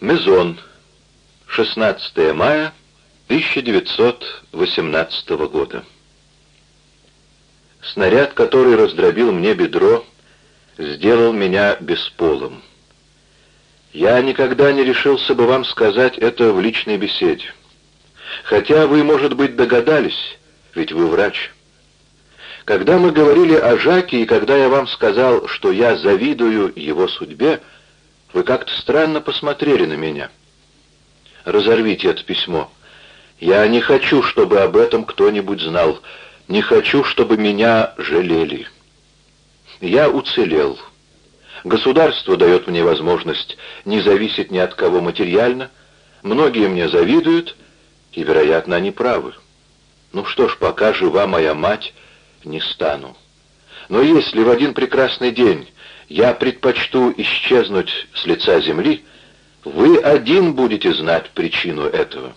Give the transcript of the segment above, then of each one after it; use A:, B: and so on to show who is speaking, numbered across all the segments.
A: Мезон. 16 мая 1918 года. Снаряд, который раздробил мне бедро, сделал меня бесполым. Я никогда не решился бы вам сказать это в личной беседе. Хотя вы, может быть, догадались, ведь вы врач. Когда мы говорили о Жаке, и когда я вам сказал, что я завидую его судьбе, вы как-то странно посмотрели на меня. Разорвите это письмо. Я не хочу, чтобы об этом кто-нибудь знал. Не хочу, чтобы меня жалели. Я уцелел. Государство дает мне возможность не зависеть ни от кого материально. Многие мне завидуют, и, вероятно, они правы. Ну что ж, пока жива моя мать, не стану. Но если в один прекрасный день я предпочту исчезнуть с лица земли, вы один будете знать причину этого.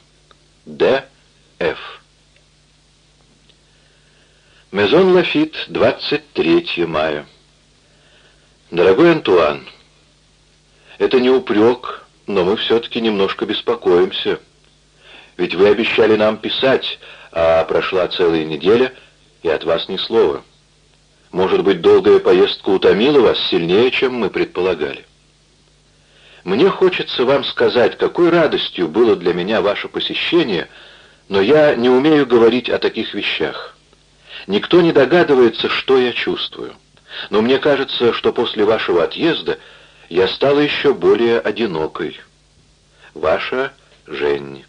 A: Д. Ф. Мезон Лафит, 23 мая. Дорогой Антуан, это не упрек, но мы все-таки немножко беспокоимся. Ведь вы обещали нам писать, а прошла целая неделя, и от вас ни слова. Может быть, долгая поездка утомила вас сильнее, чем мы предполагали. Мне хочется вам сказать, какой радостью было для меня ваше посещение, но я не умею говорить о таких вещах. Никто не догадывается, что я чувствую но мне кажется, что после вашего отъезда я стала еще более одинокой. Ваша Женни.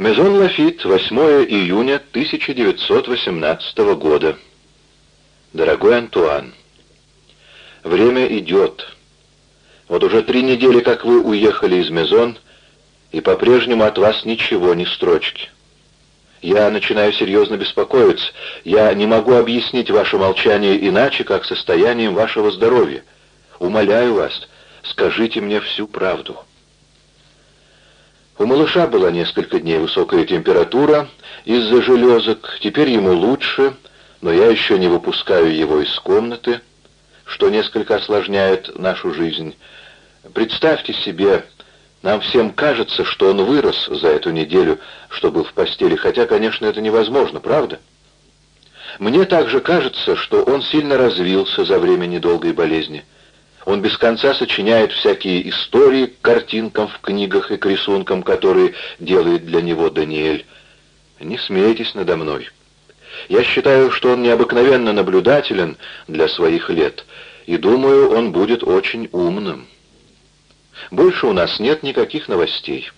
A: Мезон Лафит, 8 июня 1918 года. Дорогой Антуан, время идет. Вот уже три недели, как вы уехали из Мезон, и по-прежнему от вас ничего, ни строчки. Я начинаю серьезно беспокоиться. Я не могу объяснить ваше молчание иначе, как состоянием вашего здоровья. Умоляю вас, скажите мне всю правду. У малыша была несколько дней высокая температура из-за железок. Теперь ему лучше, но я еще не выпускаю его из комнаты, что несколько осложняет нашу жизнь. Представьте себе нам всем кажется, что он вырос за эту неделю, что был в постели, хотя, конечно, это невозможно, правда? Мне также кажется, что он сильно развился за время недолгой болезни. Он без конца сочиняет всякие истории к картинкам в книгах и к рисункам, которые делает для него Даниэль. Не смейтесь надо мной. Я считаю, что он необыкновенно наблюдателен для своих лет, и думаю, он будет очень умным. Больше у нас нет никаких новостей.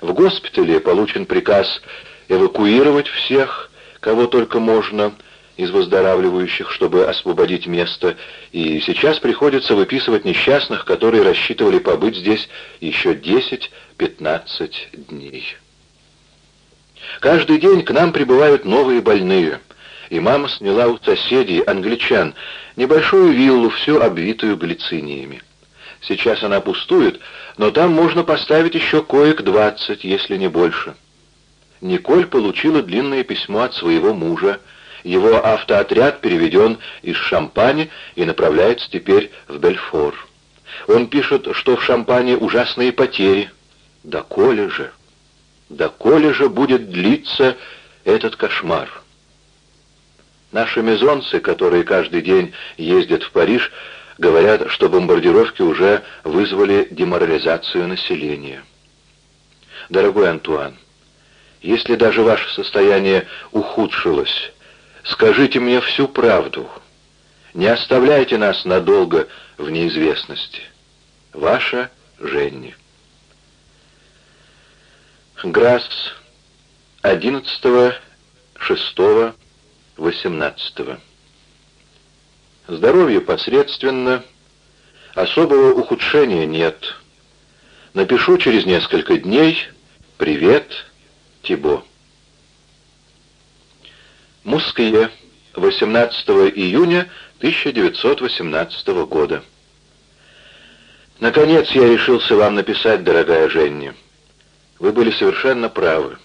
A: В госпитале получен приказ эвакуировать всех, кого только можно, из выздоравливающих, чтобы освободить место, и сейчас приходится выписывать несчастных, которые рассчитывали побыть здесь еще 10-15 дней. Каждый день к нам прибывают новые больные, и мама сняла у соседей, англичан, небольшую виллу, всю обвитую глициниями. Сейчас она пустует, но там можно поставить еще коек двадцать, если не больше. Николь получила длинное письмо от своего мужа. Его автоотряд переведен из Шампани и направляется теперь в Бельфор. Он пишет, что в Шампане ужасные потери. Да коли же, да коли же будет длиться этот кошмар. Наши мезонцы, которые каждый день ездят в Париж, Говорят, что бомбардировки уже вызвали деморализацию населения. Дорогой Антуан, если даже ваше состояние ухудшилось, скажите мне всю правду. Не оставляйте нас надолго в неизвестности. Ваша Женни. Грасс, 11 6 18 Здоровье посредственно, особого ухудшения нет. Напишу через несколько дней. Привет, Тибо. Муские, 18 июня 1918 года. Наконец я решился вам написать, дорогая Женни. Вы были совершенно правы.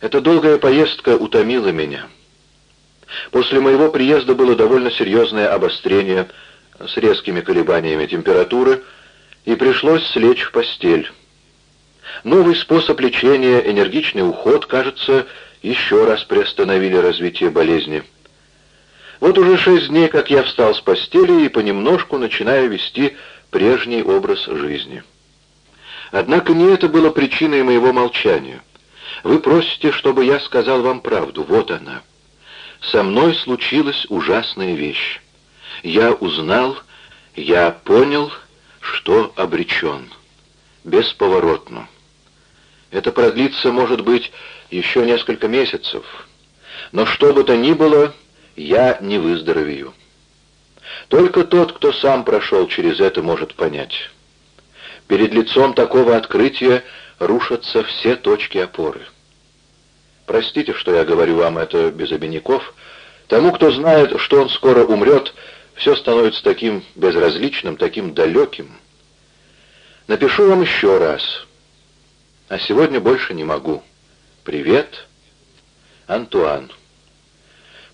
A: Эта долгая поездка утомила меня. После моего приезда было довольно серьезное обострение с резкими колебаниями температуры, и пришлось слечь в постель. Новый способ лечения, энергичный уход, кажется, еще раз приостановили развитие болезни. Вот уже шесть дней, как я встал с постели и понемножку начинаю вести прежний образ жизни. Однако не это было причиной моего молчания. Вы просите, чтобы я сказал вам правду. Вот она. Со мной случилась ужасная вещь. Я узнал, я понял, что обречен. Бесповоротно. Это продлится, может быть, еще несколько месяцев. Но что бы то ни было, я не выздоровею. Только тот, кто сам прошел через это, может понять. Перед лицом такого открытия рушатся все точки опоры. Простите, что я говорю вам это без обиняков. Тому, кто знает, что он скоро умрет, все становится таким безразличным, таким далеким. Напишу вам еще раз. А сегодня больше не могу. Привет, Антуан.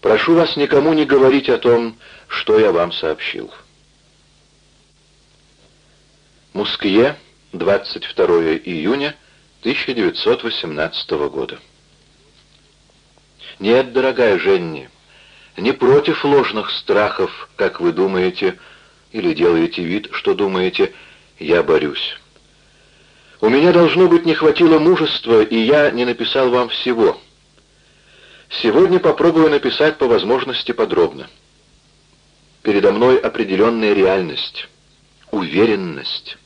A: Прошу вас никому не говорить о том, что я вам сообщил. Мускье, 22 июня 1918 года. Нет, дорогая Женни, не против ложных страхов, как вы думаете, или делаете вид, что думаете, я борюсь. У меня, должно быть, не хватило мужества, и я не написал вам всего — Сегодня попробую написать по возможности подробно. Передо мной определенная реальность, уверенность.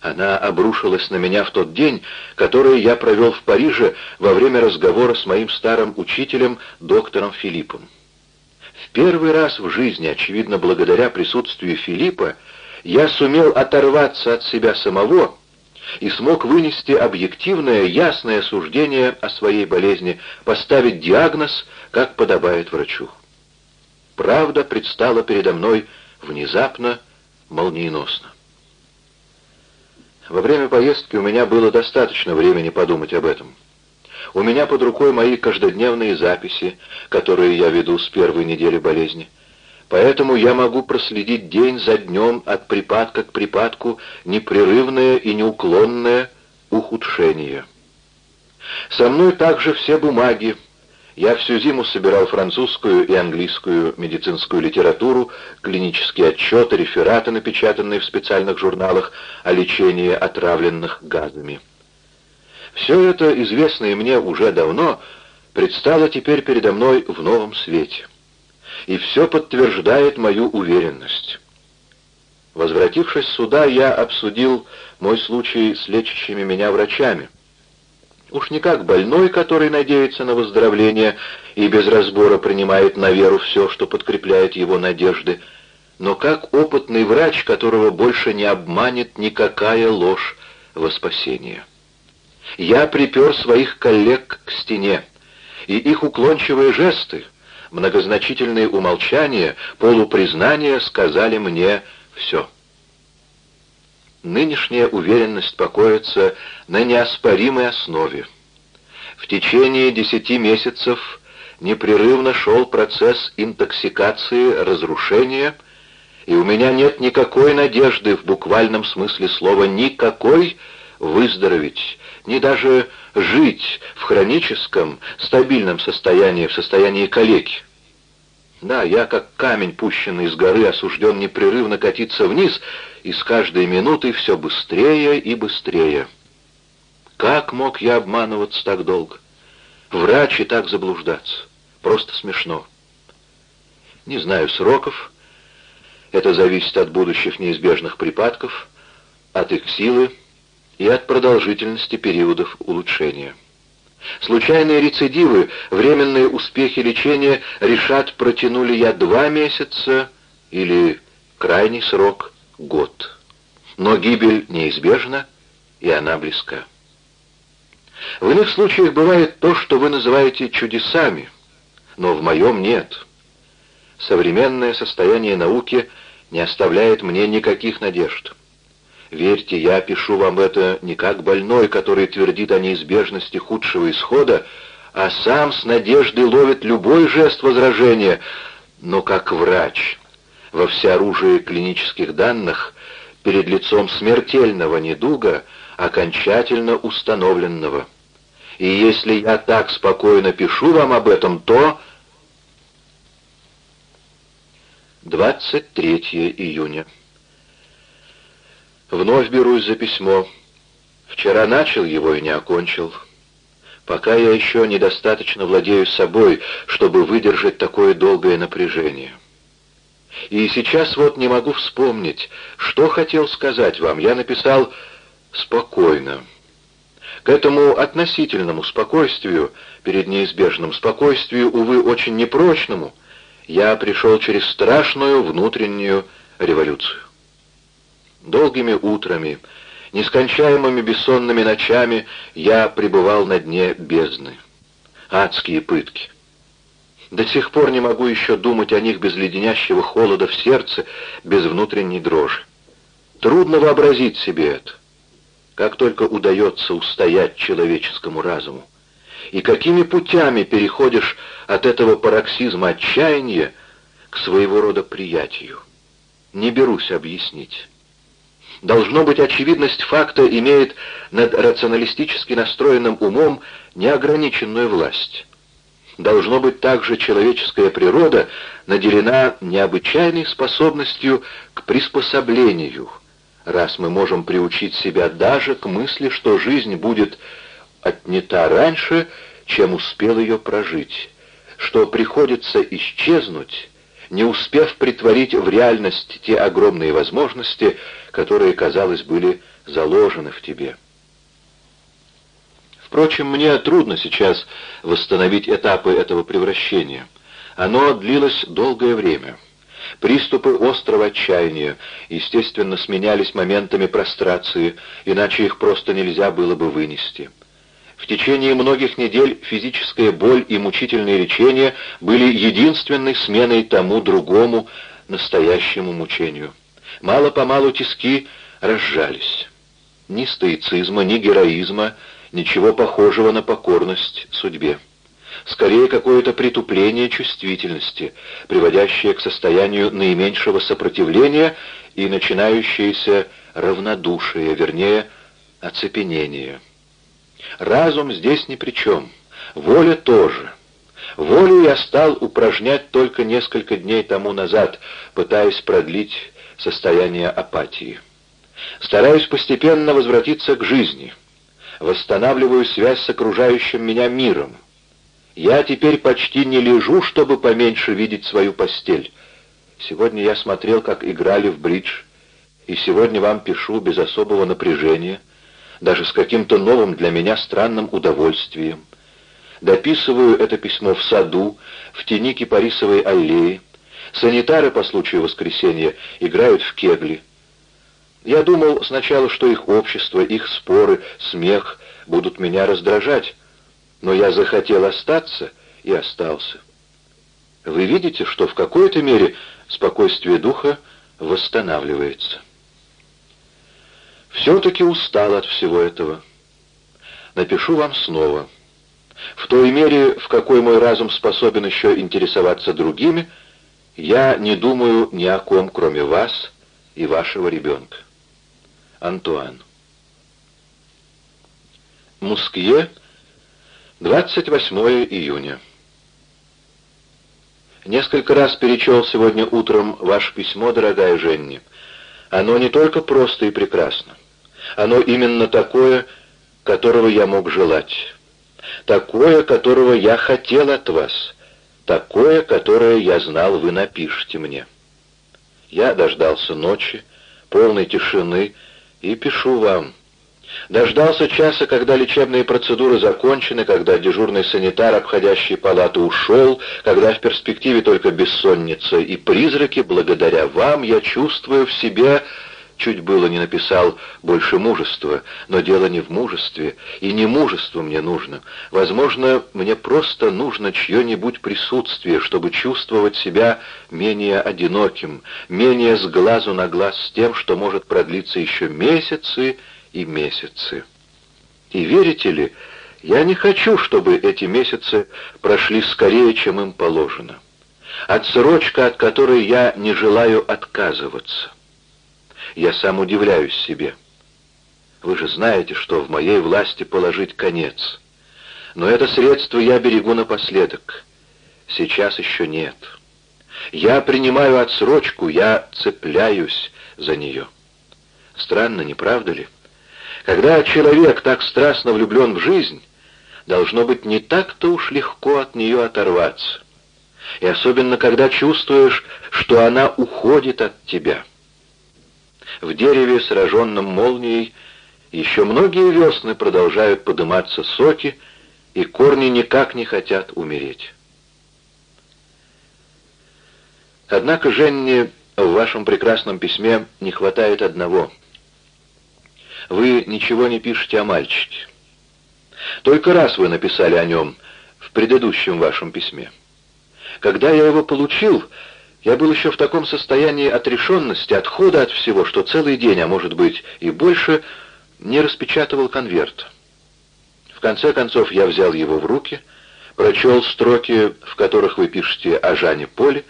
A: Она обрушилась на меня в тот день, который я провел в Париже во время разговора с моим старым учителем, доктором Филиппом. В первый раз в жизни, очевидно, благодаря присутствию Филиппа, я сумел оторваться от себя самого и смог вынести объективное, ясное суждение о своей болезни, поставить диагноз, как подобает врачу. Правда предстала передо мной внезапно, молниеносно. Во время поездки у меня было достаточно времени подумать об этом. У меня под рукой мои каждодневные записи, которые я веду с первой недели болезни. Поэтому я могу проследить день за днем от припадка к припадку непрерывное и неуклонное ухудшение. Со мной также все бумаги. Я всю зиму собирал французскую и английскую медицинскую литературу, клинические отчеты, рефераты, напечатанные в специальных журналах о лечении отравленных газами. Все это, известное мне уже давно, предстало теперь передо мной в новом свете и все подтверждает мою уверенность. Возвратившись сюда, я обсудил мой случай с лечащими меня врачами. Уж не как больной, который надеется на выздоровление и без разбора принимает на веру все, что подкрепляет его надежды, но как опытный врач, которого больше не обманет никакая ложь во спасение. Я припер своих коллег к стене, и их уклончивые жесты — многозначительные умолчания, полупризнания сказали мне все. Нынешняя уверенность покоится на неоспоримой основе. В течение десяти месяцев непрерывно шел процесс интоксикации, разрушения, и у меня нет никакой надежды в буквальном смысле слова «никакой» выздороветь, ни даже жить в хроническом, стабильном состоянии, в состоянии калеки. Да, я как камень, пущенный с горы, осужден непрерывно катиться вниз, и с каждой минутой все быстрее и быстрее. Как мог я обманываться так долго? Врач и так заблуждаться. Просто смешно. Не знаю сроков. Это зависит от будущих неизбежных припадков, от их силы, и от продолжительности периодов улучшения. Случайные рецидивы, временные успехи лечения решат, протянули я два месяца или крайний срок — год. Но гибель неизбежна, и она близка. В иных случаях бывает то, что вы называете чудесами, но в моем нет. Современное состояние науки не оставляет мне никаких надежд. Верьте, я пишу вам это не как больной, который твердит о неизбежности худшего исхода, а сам с надеждой ловит любой жест возражения, но как врач. Во всеоружии клинических данных перед лицом смертельного недуга, окончательно установленного. И если я так спокойно пишу вам об этом, то... 23 июня. Вновь берусь за письмо. Вчера начал его и не окончил. Пока я еще недостаточно владею собой, чтобы выдержать такое долгое напряжение. И сейчас вот не могу вспомнить, что хотел сказать вам. Я написал «спокойно». К этому относительному спокойствию, перед неизбежным спокойствию, увы, очень непрочному, я пришел через страшную внутреннюю революцию. Долгими утрами, нескончаемыми бессонными ночами я пребывал на дне бездны. Адские пытки. До сих пор не могу еще думать о них без леденящего холода в сердце, без внутренней дрожи. Трудно вообразить себе это. Как только удается устоять человеческому разуму. И какими путями переходишь от этого пароксизма отчаяния к своего рода приятию. Не берусь объяснить. Должно быть, очевидность факта имеет над рационалистически настроенным умом неограниченную власть. Должно быть, также человеческая природа наделена необычайной способностью к приспособлению, раз мы можем приучить себя даже к мысли, что жизнь будет отнята раньше, чем успел ее прожить, что приходится исчезнуть, не успев притворить в реальность те огромные возможности, которые, казалось, были заложены в тебе. Впрочем, мне трудно сейчас восстановить этапы этого превращения. Оно длилось долгое время. Приступы острого отчаяния, естественно, сменялись моментами прострации, иначе их просто нельзя было бы вынести. В течение многих недель физическая боль и мучительное лечение были единственной сменой тому другому настоящему мучению. Мало-помалу тиски разжались. Ни стоицизма, ни героизма ничего похожего на покорность судьбе. Скорее, какое-то притупление чувствительности, приводящее к состоянию наименьшего сопротивления и начинающееся равнодушие, вернее, оцепенение. Разум здесь ни при чем, воля тоже. Волю я стал упражнять только несколько дней тому назад, пытаясь продлить состояние апатии. Стараюсь постепенно возвратиться к жизни — восстанавливаю связь с окружающим меня миром. Я теперь почти не лежу, чтобы поменьше видеть свою постель. Сегодня я смотрел, как играли в бридж, и сегодня вам пишу без особого напряжения, даже с каким-то новым для меня странным удовольствием. Дописываю это письмо в саду, в тени кипарисовой аллеи. Санитары по случаю воскресенья играют в кегли. Я думал сначала, что их общество, их споры, смех будут меня раздражать, но я захотел остаться и остался. Вы видите, что в какой-то мере спокойствие духа восстанавливается. Все-таки устал от всего этого. Напишу вам снова. В той мере, в какой мой разум способен еще интересоваться другими, я не думаю ни о ком, кроме вас и вашего ребенка. Антуан. Мускье, 28 июня. Несколько раз перечел сегодня утром ваше письмо, дорогая Женни. Оно не только просто и прекрасно. Оно именно такое, которого я мог желать. Такое, которого я хотел от вас. Такое, которое я знал, вы напишете мне. Я дождался ночи, полной тишины, и пишу вам. Дождался часа, когда лечебные процедуры закончены, когда дежурный санитар, обходящий палату, ушел, когда в перспективе только бессонница и призраки, благодаря вам я чувствую в себе Чуть было не написал «больше мужества», но дело не в мужестве, и не мужество мне нужно. Возможно, мне просто нужно чье-нибудь присутствие, чтобы чувствовать себя менее одиноким, менее с глазу на глаз с тем, что может продлиться еще месяцы и месяцы. И верите ли, я не хочу, чтобы эти месяцы прошли скорее, чем им положено. Отсрочка, от которой я не желаю отказываться. Я сам удивляюсь себе. Вы же знаете, что в моей власти положить конец. Но это средство я берегу напоследок. Сейчас еще нет. Я принимаю отсрочку, я цепляюсь за нее. Странно, не правда ли? Когда человек так страстно влюблен в жизнь, должно быть не так-то уж легко от нее оторваться. И особенно, когда чувствуешь, что она уходит от тебя. В дереве, сраженном молнией, еще многие весны продолжают подниматься соки, и корни никак не хотят умереть. Однако, Женне, в вашем прекрасном письме не хватает одного. Вы ничего не пишете о мальчике. Только раз вы написали о нем в предыдущем вашем письме. Когда я его получил, я был еще в таком состоянии отрешенности, отхода от всего, что целый день, а может быть и больше, не распечатывал конверт. В конце концов я взял его в руки, прочел строки, в которых вы пишете о Жане Поле,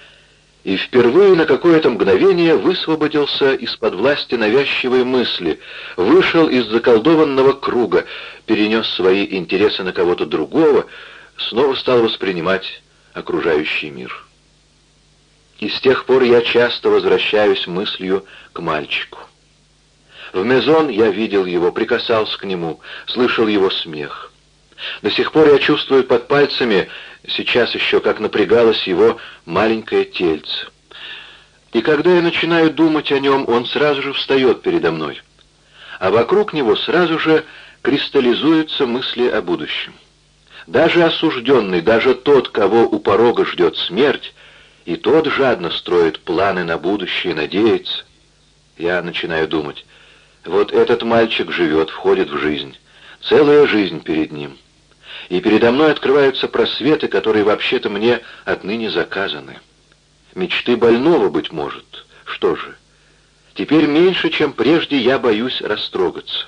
A: и впервые на какое-то мгновение высвободился из-под власти навязчивой мысли, вышел из заколдованного круга, перенес свои интересы на кого-то другого, снова стал воспринимать окружающий мир. И с тех пор я часто возвращаюсь мыслью к мальчику. В Мезон я видел его, прикасался к нему, слышал его смех. До сих пор я чувствую под пальцами, сейчас еще как напрягалось его маленькое тельце. И когда я начинаю думать о нем, он сразу же встает передо мной. А вокруг него сразу же кристаллизуются мысли о будущем. Даже осужденный, даже тот, кого у порога ждет смерть, и тот жадно строит планы на будущее, надеется. Я начинаю думать, вот этот мальчик живет, входит в жизнь. Целая жизнь перед ним. И передо мной открываются просветы, которые вообще-то мне отныне заказаны. Мечты больного, быть может. Что же? Теперь меньше, чем прежде, я боюсь растрогаться.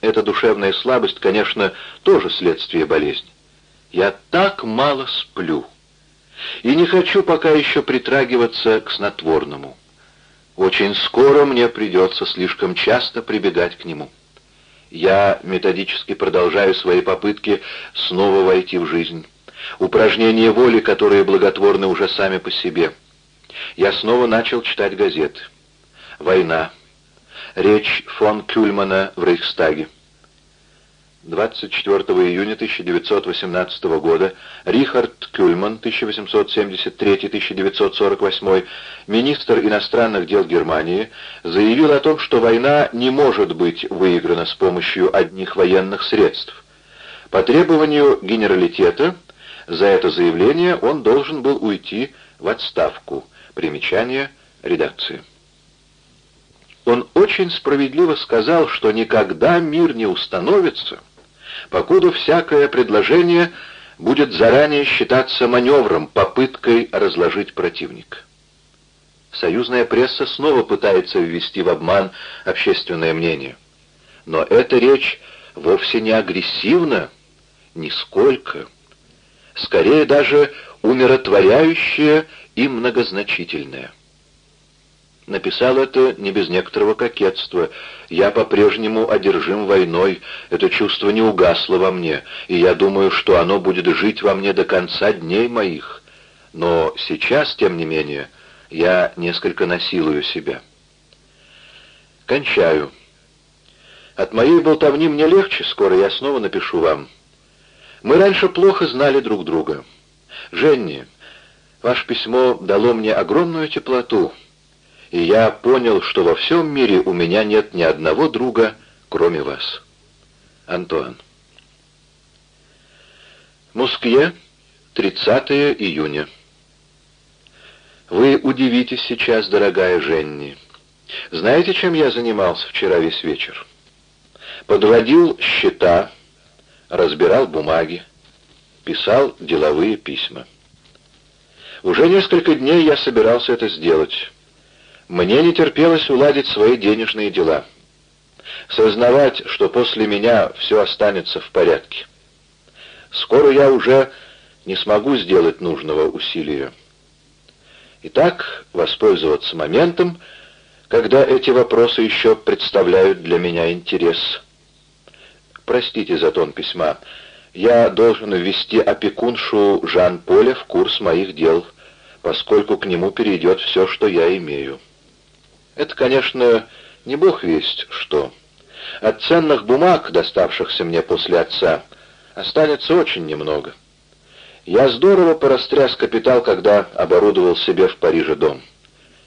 A: Эта душевная слабость, конечно, тоже следствие болезни. Я так мало сплю. И не хочу пока еще притрагиваться к снотворному. Очень скоро мне придется слишком часто прибегать к нему. Я методически продолжаю свои попытки снова войти в жизнь. Упражнения воли, которые благотворны уже сами по себе. Я снова начал читать газеты. Война. Речь фон Кюльмана в Рейхстаге. 24 июня 1918 года Рихард Кюльман, 1873-1948, министр иностранных дел Германии, заявил о том, что война не может быть выиграна с помощью одних военных средств. По требованию генералитета за это заявление он должен был уйти в отставку. Примечание редакции. Он очень справедливо сказал, что никогда мир не установится, покуда всякое предложение будет заранее считаться маневром, попыткой разложить противника. Союзная пресса снова пытается ввести в обман общественное мнение. Но эта речь вовсе не агрессивна, нисколько. Скорее даже умиротворяющая и многозначительная. Написал это не без некоторого кокетства. Я по-прежнему одержим войной, это чувство не угасло во мне, и я думаю, что оно будет жить во мне до конца дней моих. Но сейчас, тем не менее, я несколько насилую себя. Кончаю. От моей болтовни мне легче, скоро я снова напишу вам. Мы раньше плохо знали друг друга. Женни, ваше письмо дало мне огромную теплоту, и я понял, что во всем мире у меня нет ни одного друга, кроме вас. Антуан. Москве, 30 июня. Вы удивитесь сейчас, дорогая Женни. Знаете, чем я занимался вчера весь вечер? Подводил счета, разбирал бумаги, писал деловые письма. Уже несколько дней я собирался это сделать. Мне не терпелось уладить свои денежные дела. Сознавать, что после меня все останется в порядке. Скоро я уже не смогу сделать нужного усилия. Итак, воспользоваться моментом, когда эти вопросы еще представляют для меня интерес. Простите за тон письма. Я должен ввести опекуншу Жан-Поля в курс моих дел, поскольку к нему перейдет все, что я имею. Это, конечно, не бог весть что. От ценных бумаг, доставшихся мне после отца, останется очень немного. Я здорово порастряс капитал, когда оборудовал себе в Париже дом.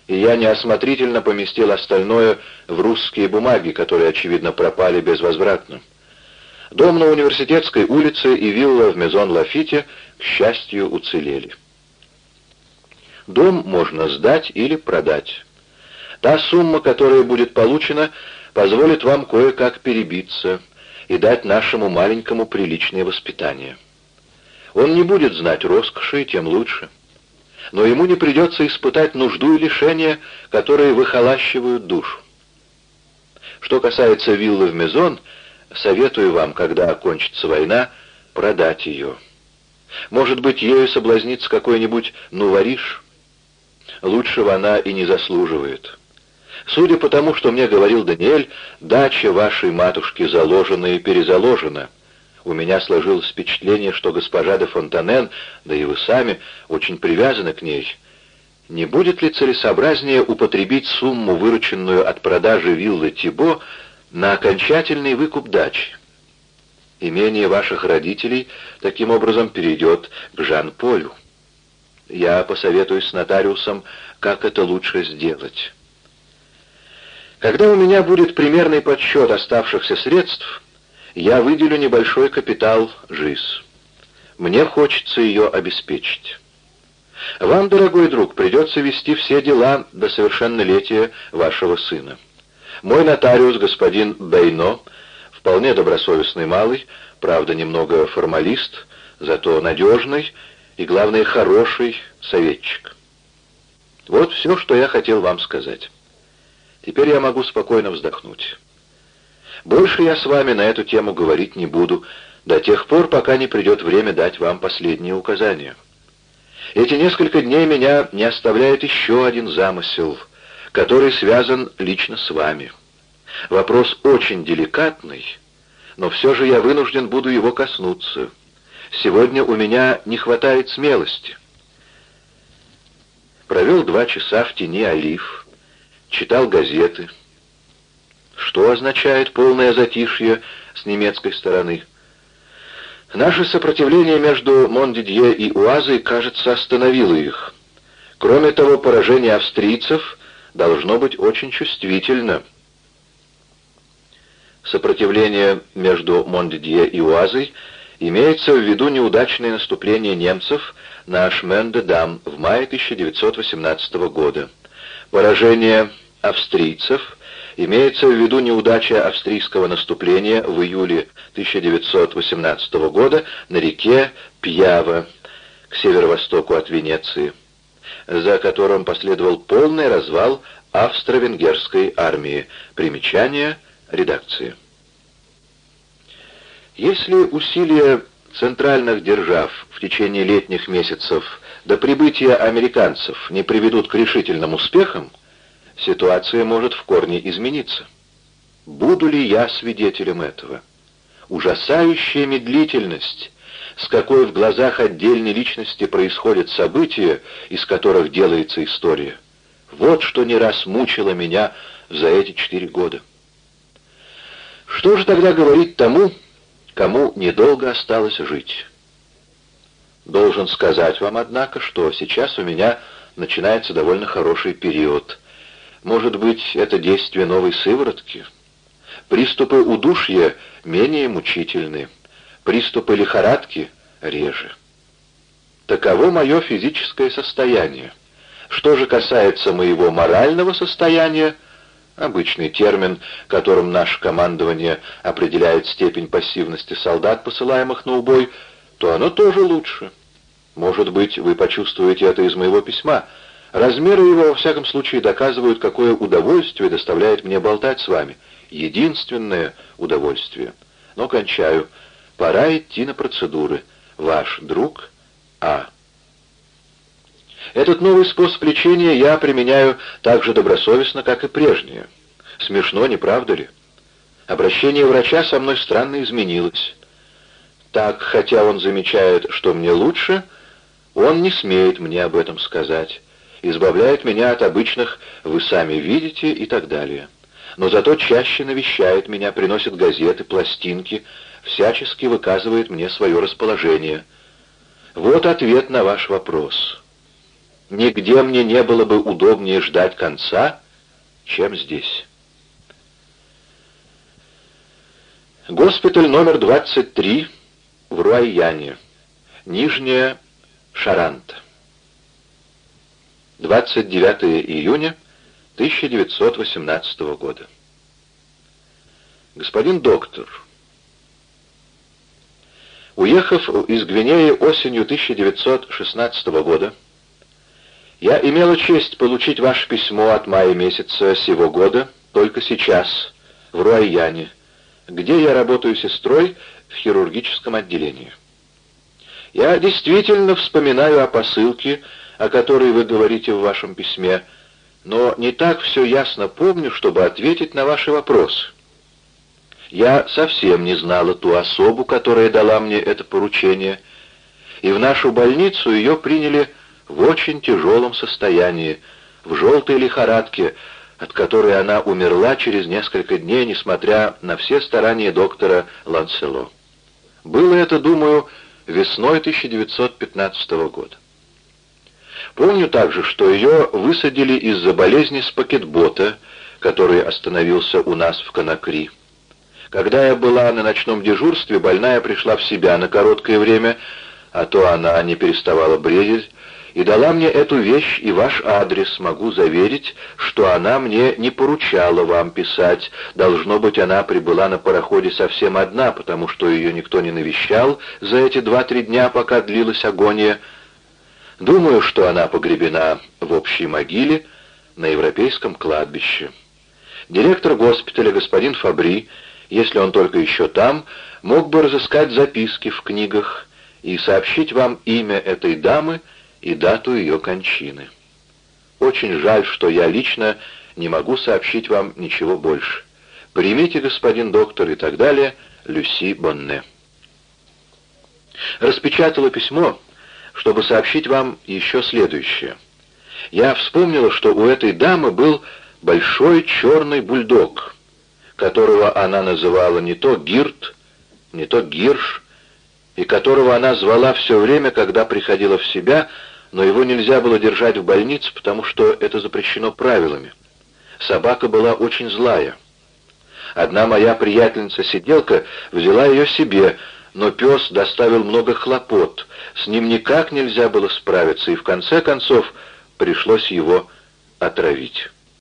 A: И я неосмотрительно поместил остальное в русские бумаги, которые, очевидно, пропали безвозвратно. Дом на университетской улице и вилла в Мезон-Лафите, к счастью, уцелели. Дом можно сдать или продать. Та сумма, которая будет получена, позволит вам кое-как перебиться и дать нашему маленькому приличное воспитание. Он не будет знать роскоши, тем лучше. Но ему не придется испытать нужду и лишения, которые выхолащивают душу. Что касается виллы в Мезон, советую вам, когда окончится война, продать ее. Может быть, ею соблазнится какой-нибудь нувариш? Лучшего она и не заслуживает». Судя по тому, что мне говорил Даниэль, дача вашей матушки заложена и перезаложена. У меня сложилось впечатление, что госпожа де Фонтанен, да и вы сами, очень привязаны к ней. Не будет ли целесообразнее употребить сумму, вырученную от продажи виллы Тибо, на окончательный выкуп дачи? Имение ваших родителей таким образом перейдет к Жан-Полю. Я посоветуюсь с нотариусом, как это лучше сделать». Когда у меня будет примерный подсчет оставшихся средств, я выделю небольшой капитал ЖИС. Мне хочется ее обеспечить. Вам, дорогой друг, придется вести все дела до совершеннолетия вашего сына. Мой нотариус, господин Бейно, вполне добросовестный малый, правда, немного формалист, зато надежный и, главное, хороший советчик. Вот все, что я хотел вам сказать. Теперь я могу спокойно вздохнуть. Больше я с вами на эту тему говорить не буду, до тех пор, пока не придет время дать вам последние указания. Эти несколько дней меня не оставляет еще один замысел, который связан лично с вами. Вопрос очень деликатный, но все же я вынужден буду его коснуться. Сегодня у меня не хватает смелости. Провел два часа в тени олив, читал газеты. Что означает полное затишье с немецкой стороны? Наше сопротивление между Мондидье и Уазой, кажется, остановило их. Кроме того, поражение австрийцев должно быть очень чувствительно. Сопротивление между Мондидье и Уазой имеется в виду неудачное наступление немцев на Ашмен-де-Дам в мае 1918 года. Поражение австрийцев имеется в виду неудача австрийского наступления в июле 1918 года на реке Пьява к северо-востоку от Венеции, за которым последовал полный развал австро-венгерской армии. Примечание редакции. Если усилия центральных держав в течение летних месяцев до прибытия американцев не приведут к решительным успехам, ситуация может в корне измениться. Буду ли я свидетелем этого? Ужасающая медлительность, с какой в глазах отдельной личности происходят события, из которых делается история. Вот что не раз мучило меня за эти четыре года. Что же тогда говорить тому, кому недолго осталось жить? Должен сказать вам, однако, что сейчас у меня начинается довольно хороший период. Может быть, это действие новой сыворотки? Приступы удушья менее мучительны, приступы лихорадки реже. Таково мое физическое состояние. Что же касается моего морального состояния, обычный термин, которым наше командование определяет степень пассивности солдат, посылаемых на убой, то оно тоже лучше. Может быть, вы почувствуете это из моего письма. Размеры его, во всяком случае, доказывают, какое удовольствие доставляет мне болтать с вами. Единственное удовольствие. Но кончаю. Пора идти на процедуры. Ваш друг А. Этот новый способ лечения я применяю так же добросовестно, как и прежние. Смешно, не правда ли? Обращение врача со мной странно изменилось. Так, хотя он замечает, что мне лучше, он не смеет мне об этом сказать, избавляет меня от обычных «вы сами видите» и так далее. Но зато чаще навещает меня, приносит газеты, пластинки, всячески выказывает мне свое расположение. Вот ответ на ваш вопрос. Нигде мне не было бы удобнее ждать конца, чем здесь. Госпиталь номер 23 в Руайяне. Нижняя Шаранта. 29 июня 1918 года. Господин доктор, уехав из Гвинеи осенью 1916 года, я имела честь получить ваше письмо от мая месяца сего года, только сейчас, в Руайяне, где я работаю сестрой в хирургическом отделении. Я действительно вспоминаю о посылке, о которой вы говорите в вашем письме, но не так все ясно помню, чтобы ответить на ваши вопросы. Я совсем не знала ту особу, которая дала мне это поручение, и в нашу больницу ее приняли в очень тяжелом состоянии, в желтой лихорадке, от которой она умерла через несколько дней, несмотря на все старания доктора Лансело. Было это, думаю, весной 1915 года. Помню также, что ее высадили из-за болезни с пакетбота, который остановился у нас в Конакри. Когда я была на ночном дежурстве, больная пришла в себя на короткое время, а то она не переставала бредить, и дала мне эту вещь и ваш адрес. Могу заверить, что она мне не поручала вам писать. Должно быть, она прибыла на пароходе совсем одна, потому что ее никто не навещал за эти два-три дня, пока длилась агония. Думаю, что она погребена в общей могиле на европейском кладбище. Директор госпиталя, господин Фабри, если он только еще там, мог бы разыскать записки в книгах и сообщить вам имя этой дамы, и дату ее кончины. Очень жаль, что я лично не могу сообщить вам ничего больше. Примите, господин доктор, и так далее, Люси Бонне. Распечатала письмо, чтобы сообщить вам еще следующее. Я вспомнила, что у этой дамы был большой черный бульдог, которого она называла не то Гирт, не то Гирш, и которого она звала все время, когда приходила в себя, но его нельзя было держать в больнице, потому что это запрещено правилами. Собака была очень злая. Одна моя приятельница-сиделка взяла ее себе, но пес доставил много хлопот, с ним никак нельзя было справиться, и в конце концов пришлось его отравить.